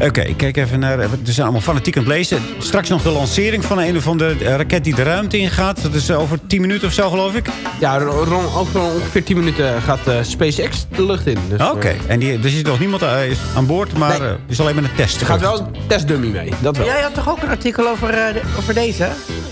Oké, ik kijk even naar... Er zijn allemaal fanatiek aan het lezen. Straks nog de lancering van een of andere eh, raket die de ruimte ingaat. Dat is eh, over 10 minuten of zo, geloof ik. Ja, ro- ro- over ongeveer 10 minuten gaat eh, SpaceX de lucht in. Dus, Oké, eh, en die, er zit nog niemand eh, is aan boord, maar Nee. eh, is alleen maar een test. er gaat wel een testdummy mee, dat wel. Jij had toch ook een artikel over, eh, de- over deze?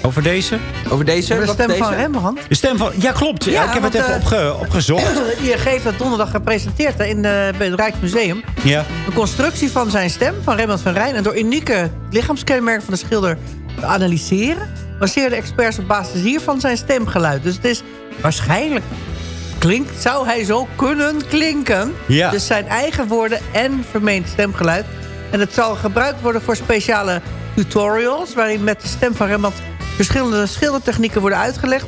Over deze? Over deze? De stem deze? van Rembrandt? De stem van... Ja, klopt. Ja, Ja, ik heb het even eh, opge, opgezocht. ING heeft dat donderdag gepresenteerd in, eh, bij het Rijksmuseum. Ja. De constructie van zijn stem, van Rembrandt van Rijn... en door unieke lichaamskenmerken van de schilder te analyseren... baseerden experts op basis hiervan zijn stemgeluid. Dus het is waarschijnlijk... Klinkt, zou hij zo kunnen klinken? Ja. Dus zijn eigen woorden en vermeend stemgeluid. En het zal gebruikt worden voor speciale tutorials... waarin met de stem van Rembrandt verschillende schildertechnieken worden uitgelegd.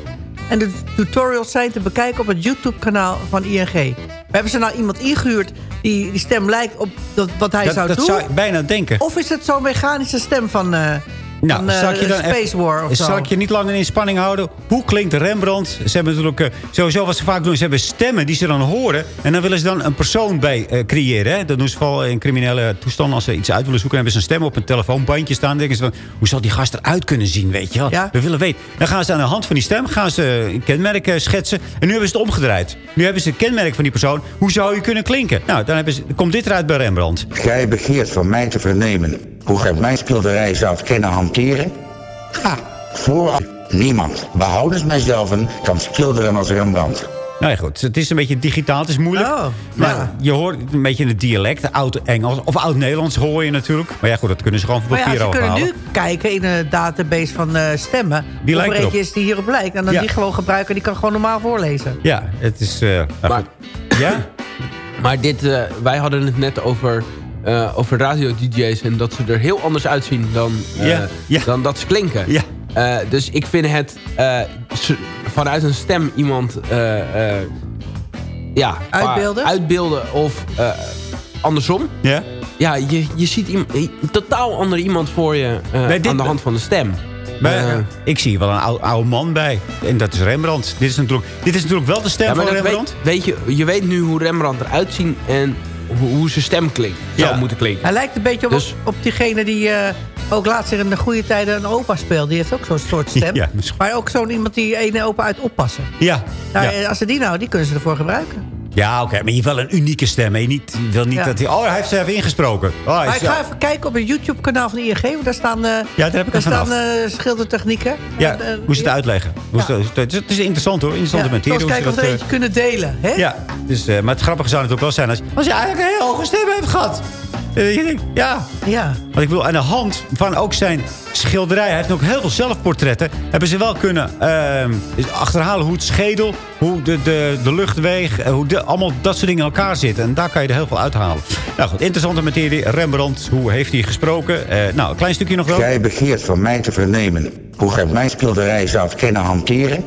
En de tutorials zijn te bekijken op het YouTube-kanaal van ING. Hebben ze nou iemand ingehuurd die die stem lijkt op dat, wat hij dat zou dat doen? zou ik bijna denken. Of is het zo'n mechanische stem van, eh Nou, van eh, zal ik je dan Space even- War of zo? Zal ik je niet langer in spanning houden? Hoe klinkt Rembrandt? Ze hebben natuurlijk... eh, sowieso wat ze vaak doen, ze hebben stemmen die ze dan horen. En dan willen ze dan een persoon bij eh, creëren. Hè? Dat doen ze vooral in criminele toestanden. Als ze iets uit willen zoeken, hebben ze een stem op een telefoonbandje staan. Dan denken ze van, hoe zal die gast eruit kunnen zien, weet je wel? We willen weten. Dan gaan ze aan de hand van die stem gaan ze een kenmerk eh, schetsen. En nu hebben ze het omgedraaid. Nu hebben ze het kenmerk van die persoon. Hoe zou je kunnen klinken? Nou, dan, hebben ze, dan komt dit eruit bij Rembrandt. Gij begeert van mij te vernemen hoe gij mijn schilderij zou kunnen hanteren? Ha, vooral niemand, behoudens mijzelf, kan schilderen als Rembrandt. Nou ja, goed. Het is een beetje digitaal. Het is moeilijk. Oh, maar je hoort een beetje in het dialect. Oud-Engels of Oud-Nederlands hoor je natuurlijk. Maar ja, goed, dat kunnen ze gewoon van Maar ja, papier ze kunnen nu kijken in een database van eh, stemmen. Die lijkt er erop. is die hierop lijkt. En dan Ja. die gewoon gebruiken. Die kan gewoon normaal voorlezen. Ja, het is... eh, nou Maar-. Ja? Maar dit, eh, wij hadden het net over, eh, over radio-dj's... en dat ze er heel anders uitzien dan, eh, dan dat ze klinken. Ja. Eh, dus ik vind het eh, vanuit een stem iemand... eh, eh, ja, Uitbeelden? Uitbeelden of eh, andersom. Ja? Ja, je, je ziet iem- een totaal ander iemand voor je eh, dit- aan de hand van de stem. Maar, ik zie wel een oude, oude man bij. En dat is Rembrandt. Dit is natuurlijk, dit is natuurlijk wel de stem ja, van Rembrandt. weet, weet je, je weet nu hoe Rembrandt eruit ziet en hoe, hoe zijn stem klinkt. Zou Ja. moeten klinken. Hij lijkt een beetje op, Dus- op diegene die eh, ook laatst in de goede tijden een opa speelt. Die heeft ook zo'n soort stem. Ja, maar ook zo'n iemand die ene opa uit oppassen. Ja, Nou, ja. eh, Als ze die nou, die kunnen ze ervoor gebruiken. Ja oké. maar je hebt wel een unieke stem. hè. Je niet, je wil niet Ja. dat hij... Oh, hij heeft ze even ingesproken. Oh, Maar ik ga even kijken op het YouTube-kanaal van de ING. want Daar staan, eh, Ja, daar heb ik daar staan eh, schildertechnieken. Ja, En, eh, hoe ze het uitleggen. Hoe het, het, is- het is interessant hoor. Interessante Ja, materie. Hoe ze kijken of we eentje kunnen delen. Hè? ja, dus, maar het grappige zou natuurlijk wel zijn als, als je eigenlijk een heel hoge stem hebt gehad. Eh, je denkt, ja. Ja. Want ik wil aan de hand van ook zijn schilderij... hij heeft ook heel veel zelfportretten... hebben ze wel kunnen ehm, achterhalen hoe het schedel... hoe de, de, de luchtweeg... eh, hoe de, allemaal dat soort dingen in elkaar zitten. En daar kan je er heel veel uithalen. Nou goed, interessante materie. Rembrandt, hoe heeft hij gesproken? Eh, nou, een klein stukje nog wel. Gij begeert van mij te vernemen hoe gij mijn schilderij zou kennen hanteren?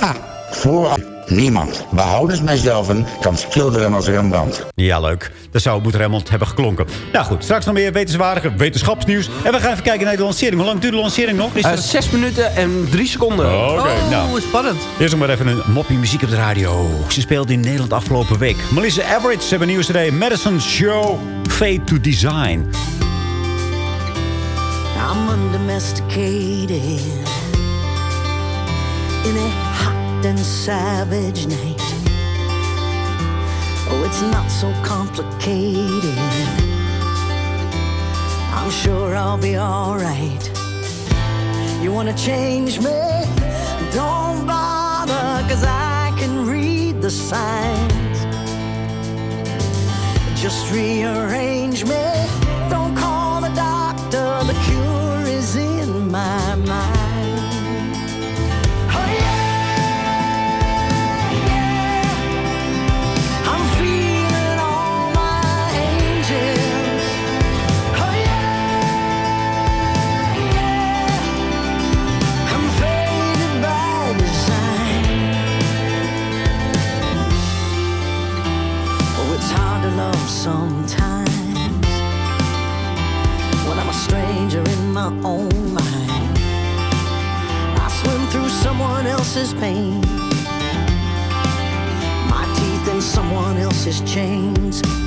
Ha, voor niemand, behoudens mijzelf, kan schilderen als Rembrandt. Ja, leuk. Dat zou Boet Remmond hebben geklonken. Nou goed, straks nog meer wetenswaardige wetenschapsnieuws. En we gaan even kijken naar de lancering. Hoe lang duurt de lancering nog? Is het- zes minuten en drie seconden. Oké, nou. spannend. Eerst nog maar even een moppie muziek op de radio. Ze speelde in Nederland afgelopen week. Melissa Everett, ze hebben nieuws today. Madison Show, Fade to Design. I'm undomesticated in a hot and savage night. Oh, it's not so complicated. I'm sure I'll be alright. You wanna change me? Don't bother, cause I can read the signs. Just rearrange me. Don't call the doctor, the cure is in my mind. Else's pain, my teeth in someone else's chains.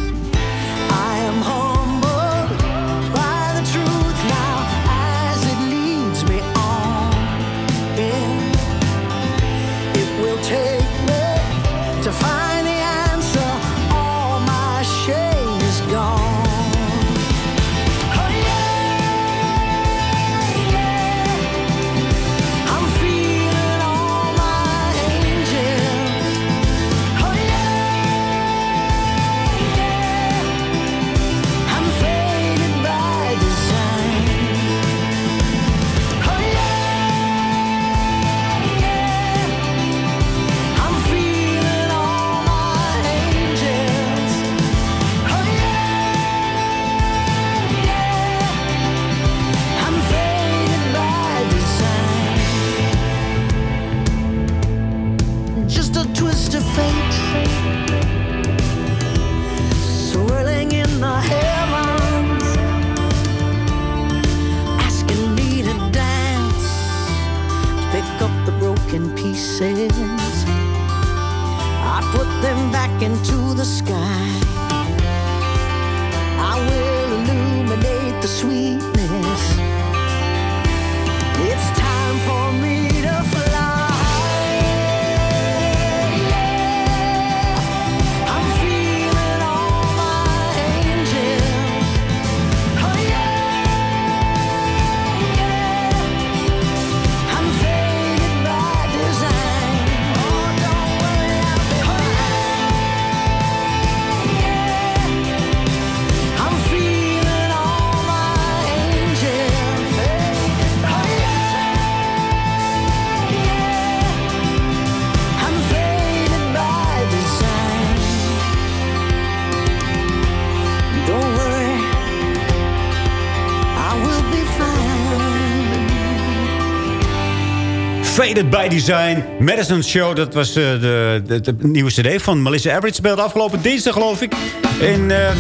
Faded by Design, Madison Show. Dat was eh, de, de, de nieuwe cd van Melissa Everett. Speelde afgelopen dinsdag, geloof ik. In eh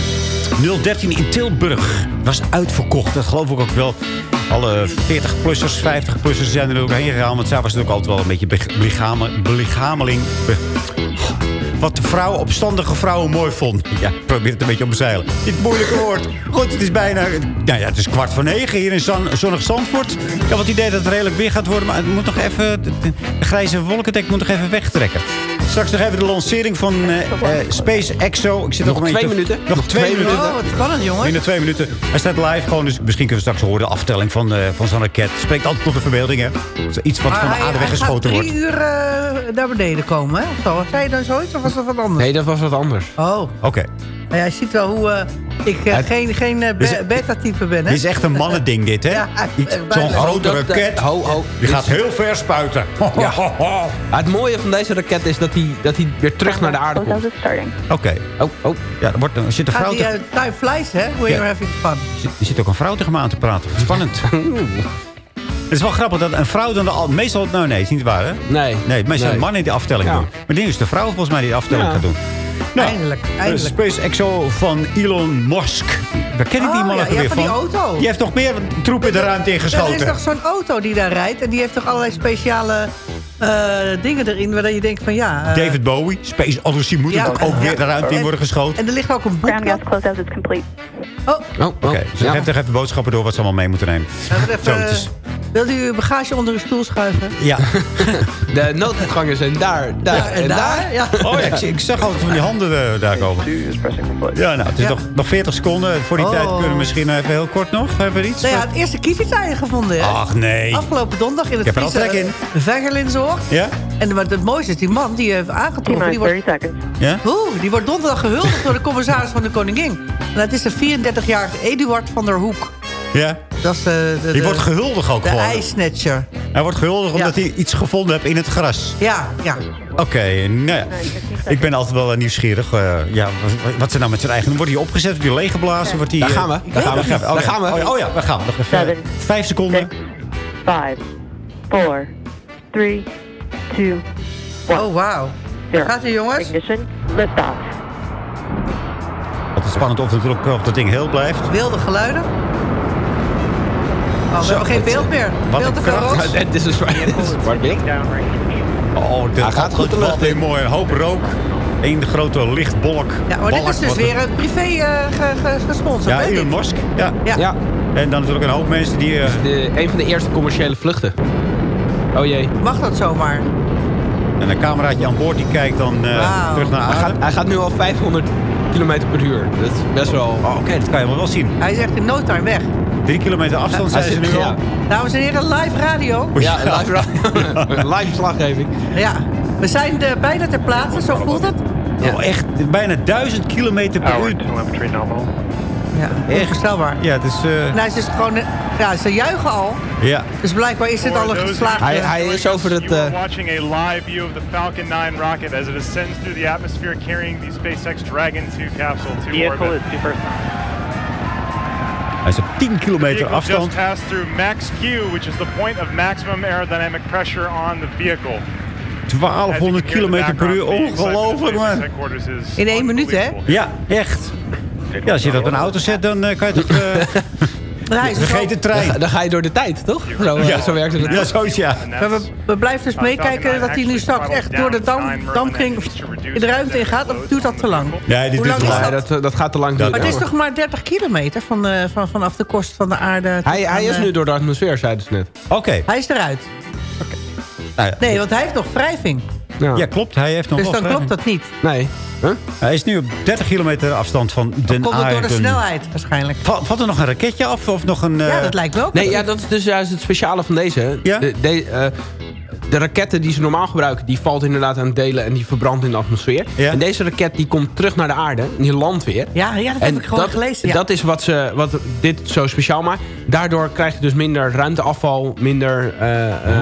013 in Tilburg. Was uitverkocht, dat geloof ik ook wel. Alle 40-plussers, 50-plussers zijn er ook heen gegaan. Want zij was natuurlijk altijd wel een beetje belichameling. Be- wat de vrouwen, opstandige vrouwen mooi vond. Ja, ik probeer het een beetje omzeilen. Dit moeilijke woord. Goed, het is bijna... Nou ja, het is kwart voor negen hier in zonnig Zandvoort. Ik heb het idee dat het redelijk weer gaat worden. Maar het moet nog even... De, de grijze wolkendek moet nog even wegtrekken. Straks nog even de lancering van eh, eh, Space Exo. Ik zit Nog een twee minuten. Nog Nog twee twee minuten. Oh, wat spannend, jongen. Binnen twee minuten. Hij staat live gewoon, dus misschien kunnen we straks horen de aftelling van, eh, van zo'n raket. Spreekt altijd tot de verbeelding, hè? Iets wat van de aarde weggeschoten hij wordt. gaat drie uur eh, naar beneden komen, hè? Of zo. Zei je dan zoiets of was dat wat anders? Nee, dat was wat anders. Oh. Oké. Maar jij ziet wel hoe eh, ik eh, geen, geen eh, be- beta-type ben, hè? Dit is echt een mannending, dit, hè? Ja, Zo'n grote Oh, dat, raket. ho, ho. Die gaat heel ver spuiten. Ja. Maar het mooie van deze raket is dat hij, dat hij weer terug naar de aarde komt. Oké. Oh, oh. Ja, er, wordt, er zit een Gaat vrouw die te- uh, flies, hè? When Ja. you're having fun. er zit- er zit ook een vrouw tegen me aan te praten. Spannend. Het is wel grappig dat een vrouw dan de al, meestal... Nou nee, is niet waar hè? Nee. Nee, meestal Nee. een man die de aftelling Ja. doen. Maar nu is de vrouw volgens mij die de aftelling Ja. gaat doen. Nou, Eindelijk, de eindelijk. SpaceXo van Elon Musk. Waar ken ik die Oh, man ja, ook ja, weer van die van? auto. Die heeft nog meer troep in de ruimte Er is ingeschoten. toch zo'n auto die daar rijdt. En die heeft toch allerlei speciale eh, dingen erin. Waar je denkt van ja... eh, David Bowie, Space Odyssey, moet Ja, er ook ja. weer de ruimte in En- worden geschoten. En er ligt ook een boek. Ground is complete. Oh, Oh, Oké, oh, dus ja. geef toch even boodschappen door wat ze allemaal mee moeten nemen. even, Zo, het is- Wilt u uw bagage onder uw stoel schuiven? Ja. De nooduitgangen zijn daar, daar Ja, en daar. Ja. Oh ja, ik, ik zag altijd van die handen eh, daar komen. Ja, nou, het is Ja. nog, nog 40 seconden. Voor die Oh. tijd kunnen we misschien even heel kort nog. Hebben we iets? Nou ja, het eerste kievitseier gevonden. Hè? Ach, nee. Afgelopen donderdag in het Ik heb er al in. eh, Vengerlinzenhoog. Ja? En wat het mooiste is, die man die heeft aangetroffen... Die wordt, Ja? Oeh, die wordt donderdag gehuldigd door de commissaris van de koningin. En het is de 34-jarige Eduard van der Hoek. Ja? Dat is de, de, Die de- wordt gehuldigd ook De gewoon. ijsnatcher. Hij wordt gehuldigd Ja. omdat hij iets gevonden heeft in het gras. Ja, ja. Oké, nou ja. Ik ben altijd wel eh, nieuwsgierig. eh, ja, wat, ze nou met zijn eigen... Wordt hij opgezet? Wordt hij leeggeblazen? Wordt hij, Daar eh, gaan we. Daar gaan we. Oh, ja. Daar gaan we. Oh, ja. Oh daar gaan we. Nog even Seven. vijf seconden. Five, four, three, two, one. Oh, wauw. Gaat ie, jongens? Ignition, liftoff. Altijd spannend of, het, of dat ding heel blijft. Wilde geluiden. Oh, we Zo, hebben geen beeld meer. wat beeld een kracht. Het is een zwart beeld. Oh, dit Hij gaat goed de lucht in. mooi. Een hoop rook. Eén grote lichtbolk. Ja, maar dit is dus weer een privé eh, ge- ge- gesponsord. Ja, Elon? Musk. Ja. Ja. Ja, En dan natuurlijk een hoop mensen die... eh, de, een van de eerste commerciële vluchten. Oh jee. Mag dat zomaar? en een cameraatje aan boord die kijkt dan eh, terug naar Hij gaat, hij gaat nu al 500 km per uur. Dat is best wel... Oh, Oké, dat kan je wel wel zien. Hij is echt in no time weg. Drie kilometer afstand zijn ze nu ja. al. Dames en heren, live radio. Ja, live, radio. live verslaggeving. Ja, we zijn eh, bijna ter plaatse, zo voelt het. Oh, echt bijna duizend kilometer per uur. Ja, onvoorstelbaar. Ja, het is... eh, Nou, ze is gewoon, ja, ze juichen al. ja. Dus blijkbaar is dit al een geslaagde... Hij, hij is over het... You eh, are watching a live view of the Falcon 9 rocket as it ascends through the atmosphere carrying the SpaceX Dragon 2 capsule to orbit. Hij is op 10 The kilometer afstand. just passed through max Q, which is the point of maximum aerodynamic pressure on the vehicle. 1200 kilometer per uur. Ongelooflijk, man. In één minuut, hè? Ja, echt. Ja, als je dat op een auto zet, dan eh, kan je toch... eh Dan, trein. ga- dan ga je door de tijd, toch? Zo, eh, Ja. zo werkt het. Ja, zoiets, ja. We, we blijven dus meekijken dat hij nu straks echt door de dam, damkring in de ruimte in gaat. Of duurt dat te lang? Nee, dit duurt lang te is lang. Ja, dat? dat, gaat te lang duren. Maar het is toch maar 30 kilometer van, eh, van, vanaf de kost van de aarde. Hij, hij is nu door de atmosfeer, zeiden ze net. Oké. Hij is eruit. Nou ja. Nee, want hij heeft nog wrijving. Ja, Ja, klopt. Hij heeft nog Dus dan klopt dat niet. Nee. Huh? Hij is nu op 30 kilometer afstand van den Komt het door de snelheid waarschijnlijk. Va- Valt er nog een raketje af of nog een... eh, Ja, dat lijkt wel. Nee, ja, dat is dus juist het speciale van deze. Ja? De, de, eh, de raketten die ze normaal gebruiken, die valt inderdaad aan het delen en die verbrandt in de atmosfeer. Ja. En deze raket die komt terug naar de aarde en die landt weer. Ja, ja dat en heb ik gewoon dat, gelezen. Ja. dat is wat, ze, wat dit zo speciaal maakt. Daardoor krijg je dus minder ruimteafval, minder... eh,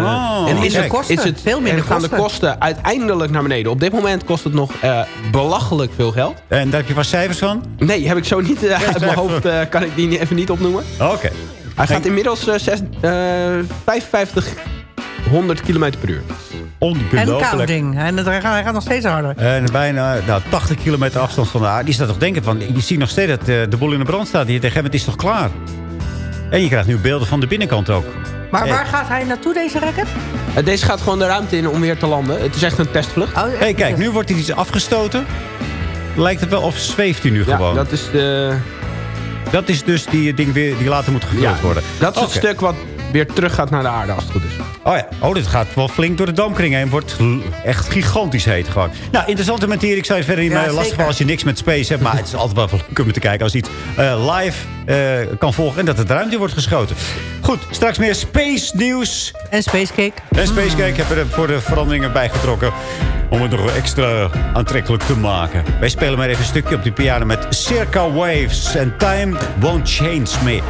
Oh, en is het, kosten, is het, veel minder en gaan de kosten. uiteindelijk naar beneden. Op dit moment kost het nog eh, belachelijk veel geld. En daar heb je wat cijfers van? Nee, heb ik zo niet uit mijn hoofd, kan ik die even niet opnoemen. Oké. Hij gaat inmiddels eh, zes, eh 5500 km per uur. En counting. En het- hij gaat, hij gaat nog steeds harder. En bijna nou, 80 kilometer afstand van de aarde. Die staat toch denken van... Je ziet nog steeds dat eh, de boel in de brand staat. Die tegen hem, het is toch klaar? En je krijgt nu beelden van de binnenkant ook. Maar Eh, waar gaat hij naartoe, deze raket? Eh, deze gaat gewoon de ruimte in om weer te landen. Het is echt een testvlucht. Oh, hey, kijk, nu wordt hij iets afgestoten. Lijkt het wel of zweeft hij nu Ja, gewoon? dat is, de, Dat is dus die ding weer, die later moet gevuld ja, worden. dat is het stuk wat weer terug gaat naar de aarde als het goed is. Oh ja, oh, dit gaat wel flink door de damkring heen. Wordt echt gigantisch heet gewoon. Nou, interessante materie. Ik zou je verder niet Ja, meer lastig vallen als je niks met space hebt. Maar het is altijd wel leuk om te kijken als iets eh, live eh, kan volgen. En dat het ruimte wordt geschoten. Goed, straks meer space nieuws. En Spacecake. En Spacecake hebben er voor de veranderingen bijgetrokken. Om het nog wel extra aantrekkelijk te maken. Wij spelen maar even een stukje op de piano met Circa Waves. En Time Won't Change Me.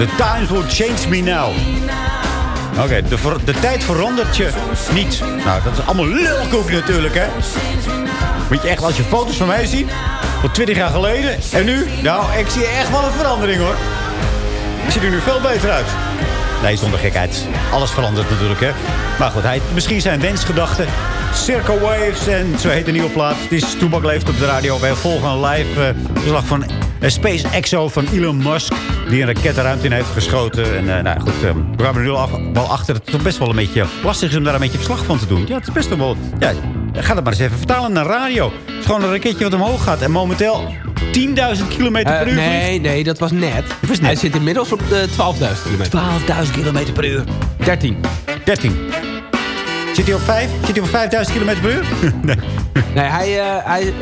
The times will change me now. Oké, de, de tijd verandert je niet. Nou, dat is allemaal lulkoek natuurlijk, hè? Moet je echt, als je foto's van mij ziet, van 20 jaar geleden en nu, nou, ik zie echt wel een verandering, hoor. Ik zie er nu veel beter uit. Nee, zonder gekheid. Alles verandert natuurlijk, hè. Maar goed, hij, misschien zijn wensgedachten. Circle Waves en zo heet de nieuwe plaat. Het is Toebak leeft op de radio. Wij volgen een live eh, verslag van eh, Space Exo van Elon Musk. Die een raket de ruimte in heeft geschoten. En eh, nou goed, eh, we gaan er nu al, wel achter. dat Het toch best wel een beetje lastig is om daar een beetje verslag van te doen. Ja, het is best wel. Ja, ga dat maar eens even vertalen naar radio. Het is gewoon een raketje wat omhoog gaat. En momenteel 10.000 kilometer per Eh, uur vliegt. nee, nee, dat was net. was net. Hij zit inmiddels op de 12.000 kilometer. 12.000 kilometer per uur. 13. 13. Zit hij op 5? Zit hij op 5000 kilometer per uur? nee. Nee, hij, eh, hij,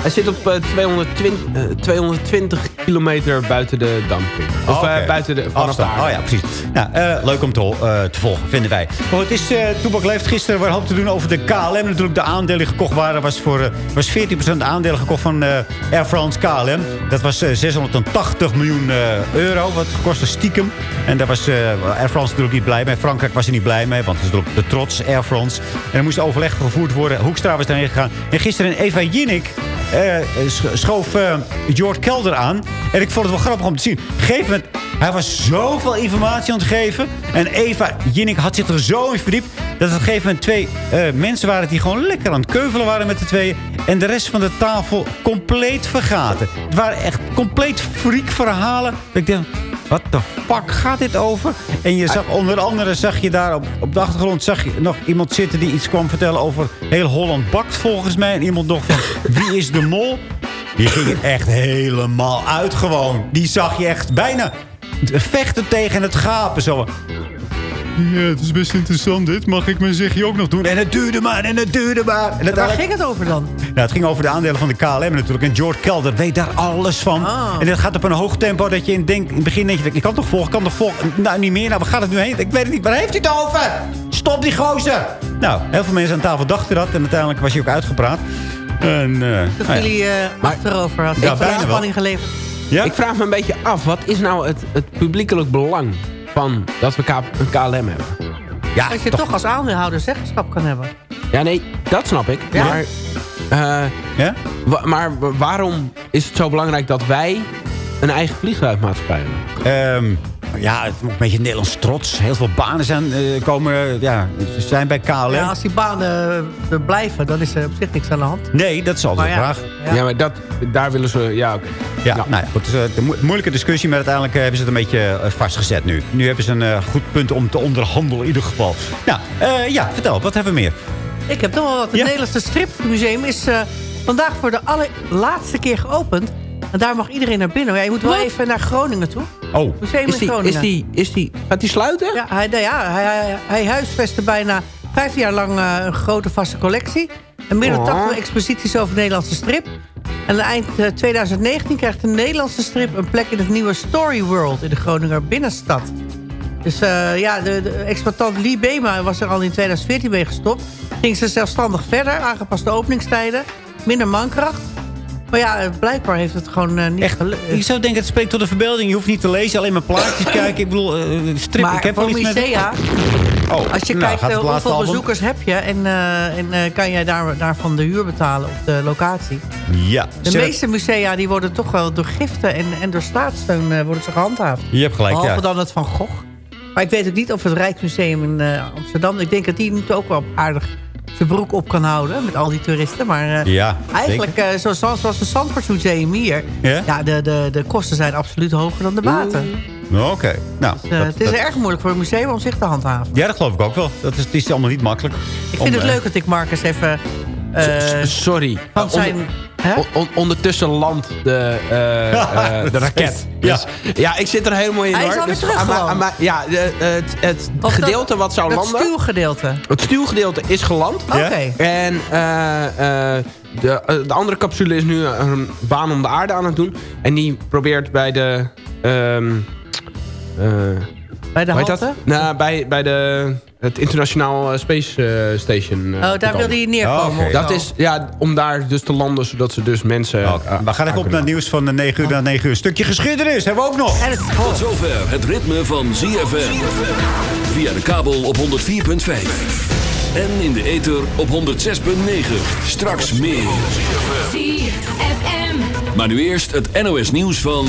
hij zit op eh, 220, eh, 220 kilometer buiten de damping. Of eh, buiten de, vanaf Afstand. Oh ja, precies. Nou, eh, leuk om te, eh, te volgen, vinden wij. Maar het is Toebak leeft gisteren weer hoop te doen over de KLM. Natuurlijk de aandelen gekocht waren. Was, voor, was 14% aandelen gekocht van Air France KLM. Dat was eh, 680 miljoen euro. Wat kostte stiekem. En daar was Air France natuurlijk niet blij mee. Frankrijk was er niet blij mee. Want het is natuurlijk de trots Air France. En er moest overleg gevoerd worden. Hoekstra was daarheen gegaan. En gisteren Eva Jinnik schoof eh, George Kelder aan. En ik vond het wel grappig om te zien. Op een gegeven moment, hij was zoveel informatie aan het geven. En Eva Jinnik had zich er zo in verdiept... dat op een gegeven moment twee eh, mensen waren... die gewoon lekker aan het keuvelen waren met de tweeën. En de rest van de tafel compleet vergaten. Het waren echt compleet freak verhalen. Ik dacht, wat de fuck gaat dit over? En je zag onder andere, zag je daar op, op de achtergrond... zag je nog iemand zitten die iets kwam vertellen over... heel Holland bakt volgens mij. En iemand nog van, wie is de mol? Die ging er echt helemaal uit gewoon. Die zag je echt bijna vechten tegen het gapen. Zo. Ja, het is best interessant dit. Mag ik mijn zegje ook nog doen? En het duurde maar en het duurde maar. En Waar ging het over dan? nou, het ging over de aandelen van de KLM natuurlijk. En George Kelder weet daar alles van. Ah. En dat gaat op een hoog tempo dat je in, denkt, in het begin denk je... ik kan toch volgen, ik kan toch volgen. Nou, niet meer. Nou, waar gaat het nu heen? Ik weet het niet. Waar heeft hij het over? Stop die gozer! Nou, heel veel mensen aan tafel dachten dat. En uiteindelijk was hij ook uitgepraat. En, eh, Dat nou jullie eh, achterover had. Ja, Ik bijna heb wel. spanning geleverd. Ja? Ik vraag me een beetje af, wat is nou het, het publiekelijk belang van dat we K- een KLM hebben? Ja, Dat je toch, als aandeelhouder zeggenschap kan hebben. Ja, nee, dat snap ik. Ja. Maar, eh, Ja? wa- maar wa- waarom is het zo belangrijk dat wij een eigen vliegtuigmaatschappij hebben? Ehm, ja, het een beetje Nederlands trots. Heel veel banen zijn, eh, komen, ja, zijn bij KLM. Ja, als die banen er blijven, dan is er op zich niks aan de hand. Nee, dat is altijd Maar de ja, vraag. ja. Ja, maar dat, daar willen ze... Ja, oké. Ja, nou ja, goed, het is eh, een mo- moeilijke discussie, maar uiteindelijk eh, hebben ze het een beetje eh, vastgezet nu. Nu hebben ze een eh, goed punt om te onderhandelen in ieder geval. Nou, eh, ja, vertel, wat hebben we meer? Ik heb toch wel wat. Het Ja. Nederlandse Stripmuseum is eh, vandaag voor de allerlaatste keer geopend. En daar mag iedereen naar binnen. Ja, je moet wel Wat? even naar Groningen toe. Oh, Museum Is in Groningen. is die, is die, gaat die sluiten? Ja, hij, nou ja, hij, hij, hij huisvestte bijna vijf jaar lang eh, een grote vaste collectie. En meer dan Oh. 80 exposities over de Nederlandse strip. En aan eind eh, 2019 krijgt de Nederlandse strip een plek in het nieuwe Story World in de Groninger binnenstad. Dus eh, ja, de, de exploitant Lee Bema was er al in 2014 mee gestopt. Ging ze zelfstandig verder, aangepaste openingstijden, minder mankracht. Maar ja, blijkbaar heeft het gewoon eh, niet Echt, gelukt. ik zou denken, het spreekt tot de verbeelding. Je hoeft niet te lezen, alleen maar plaatjes kijken. Ik bedoel, eh, strip, Maar ik heb voor wel iets met... musea, Oh, als je nou, kijkt eh, hoeveel album? bezoekers heb je... en, en kan jij daar, daarvan de huur betalen op de locatie. Ja, De meeste musea die worden toch wel door giften en, en door staatssteun worden ze gehandhaafd. Je hebt gelijk, Behalve ja. dan het Van Gogh. Maar ik weet ook niet of het Rijksmuseum in Amsterdam... ik denk dat die nu ook wel aardig zijn broek op kan houden... met al die toeristen. Maar eh, Ja, eigenlijk, eh, zoals, zoals het Zandvoortsmuseum hier... Ja? Ja, de, de, de kosten zijn absoluut hoger dan de baten. Oké, nou. Dus, eh, dat- het is dat- erg moeilijk voor een museum om zich te handhaven. Ja, dat geloof ik ook wel. Dat is, het is allemaal niet makkelijk. Ik vind het leuk dat ik Marcus even... eh, Sorry. van Eh, zijn... Hè? On- on- ondertussen landt de, eh, de raket. Ja. Dus, ja, ik zit er helemaal in Hij is hoor. alweer Dus terug aan mijn- gewoon. aan mijn- Ja, de- het, het dat- gedeelte wat zou landen... stuwgedeelte. Het stuwgedeelte is geland. Oké. En de, de andere capsule is nu een baan om de aarde aan het doen. En die probeert bij de... eh, Bij de halte? dat? Nou, bij, bij de het internationaal eh, Space eh, Station. eh, Oh, daar wilde hij neerkomen. of Dat is, ja, om daar dus te landen, zodat ze dus mensen... eh, We gaan even op naar het nieuws van de 9 uur naar 9 uur. Stukje geschiedenis hebben we ook nog. Tot zover het ritme van ZFM. Via de kabel op 104.5. En in de ether op 106.9. Straks meer. ZFM. Maar nu eerst het NOS nieuws van...